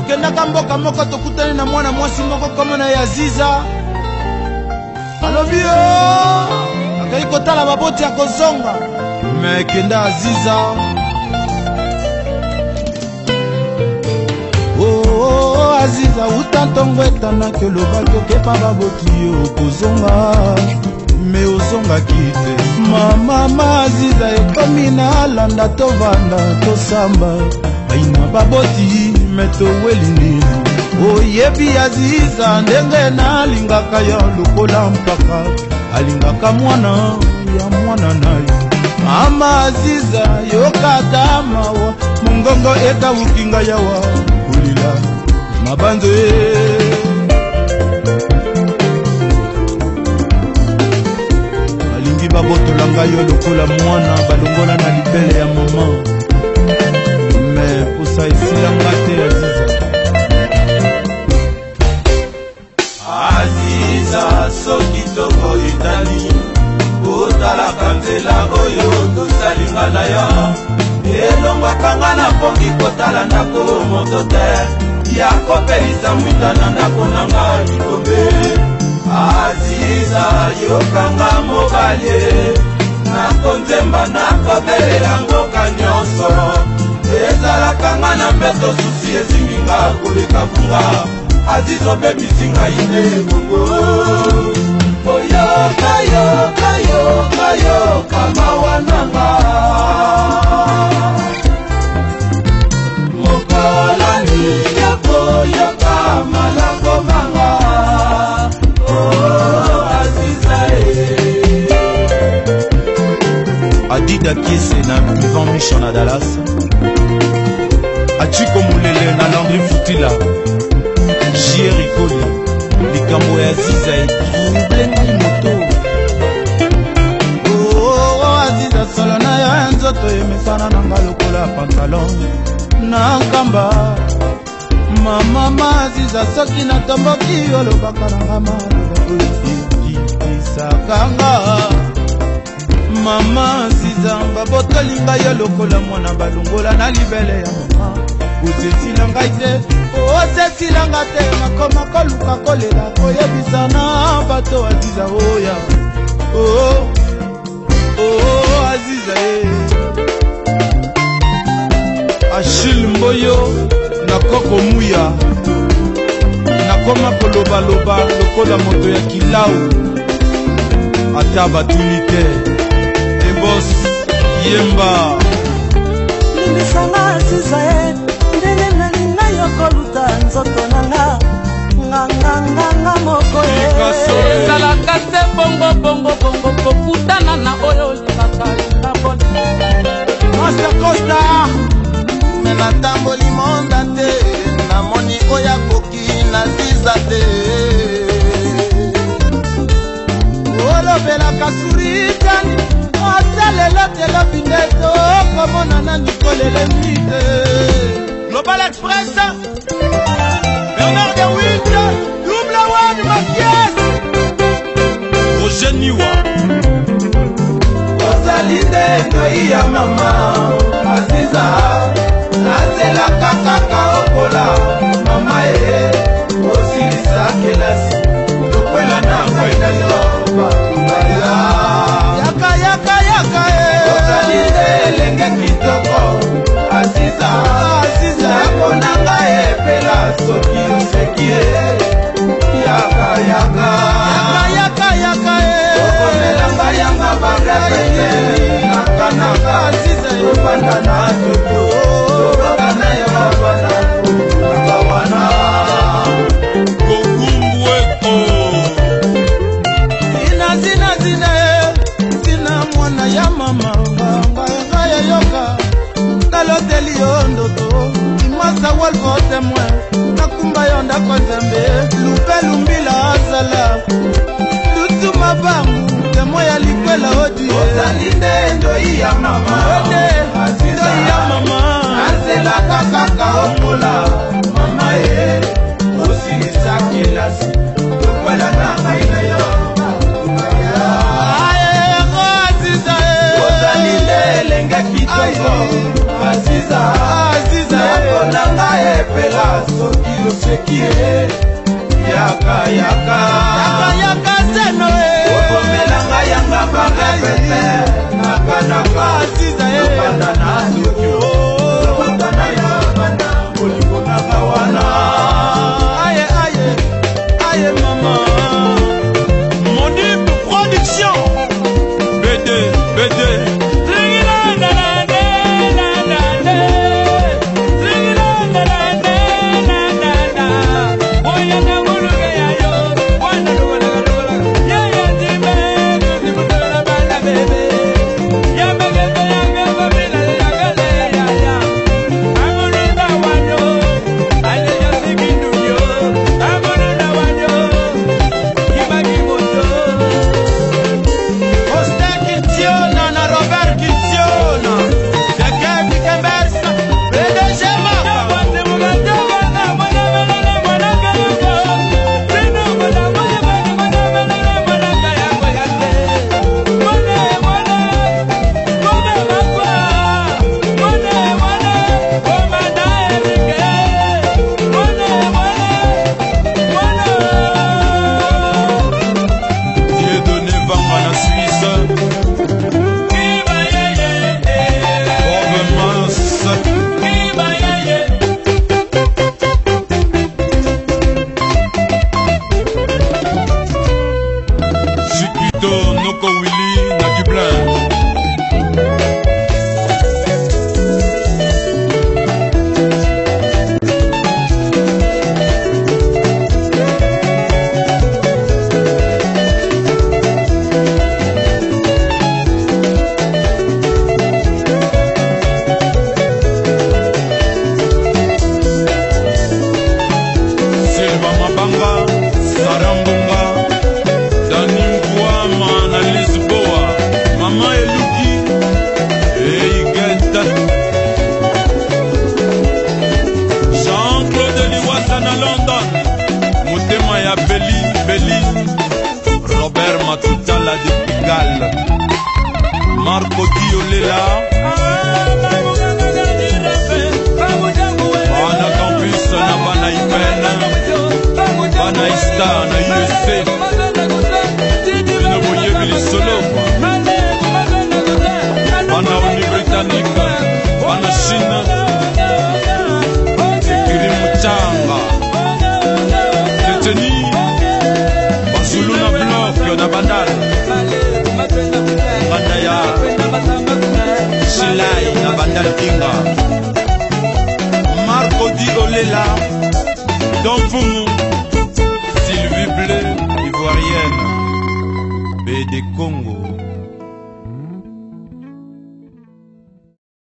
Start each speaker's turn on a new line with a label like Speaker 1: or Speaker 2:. Speaker 1: tokendaka mboka moko tokutani na mwana mwasi moko komo na yaziza alobi yo akei kotala baboti ya kozonga me ekenda aziza oh, oh, oh, oh, aziza uta ntongo etanaki oloba tokepa baboti yo kozonga me ozongaki te mamama aziza ekomi na alanda tovanda tosamba baina baboti metowelini oyebi aziza ndenge nalingaka yo lokola mpaka alingaka mwana ya mwana na yo mama aziza yokata mawa mongongo etawuki ngai yawa kolila mabanzo ye balingi babotola ngai yo lokola mwana balongola na libele ya mama me posa esila ngai moto te ya kopelisa mwinda na ndako na nga likombe aziza yokanga mobale nakonzemba nakobelela mboka nyonso ezalaka nga na mbeto susi ezinginga koleka vunga aziz obebisi ngai nde ebongo dakiese na ivan misha na dallas achiko molele na landri futila jierikoli likambo ya ziza etublengai moto aziza solo na yo ya nzoto emesana na nga lokola pantalon na nkamba mama maziza soki natomboki olobaka na nga maloba oyo ekikisakanga mama babotoli ngai yo lokola mwana balongola na libele ya mama osesila ngai te osesila nga te nakoma koluka kolela koyebisa na bato aziza oya oo oh, oh, oh, aziza ye eh. ashil mboyo na koko muya nakoma kolobaloba lokola moto ya kilau ata batuli te yemba ndisanga sizael ndenge nalinga yo koluta nzoto nanga nganganganga moko ezalaka te bongobongobongo kokutana na oyo olingaka lingabona master costa me natamboli monda te namoni oyo akoki naziza te olobelaka surikani ata lelo telobi komona Nicole et elembi te global express bernard de wit double one matias ogeniwa ozali nde ngai ya mama asiza asiza epona ngai epela soki oseki ye yakayakayakayaka okomela ngai yanga bangaeeli nakananga asiza opanda na toto walvo témoin nakumba yo ndako nzambe lupe lumbila azala lutu mabangu témoin ya likwela odiozali nde ndoi ya mama ode ndoi ya mama azelaka kaka okola opela soki oseki ye yakayakayaka seno okomelanga yanga bakapepe nakanaka siza ye eh. opanda na No Noco Marco Diolela. Lai Bandal Kinga Marco Di Olela Sylvie Bleu Ivoirienne B de Congo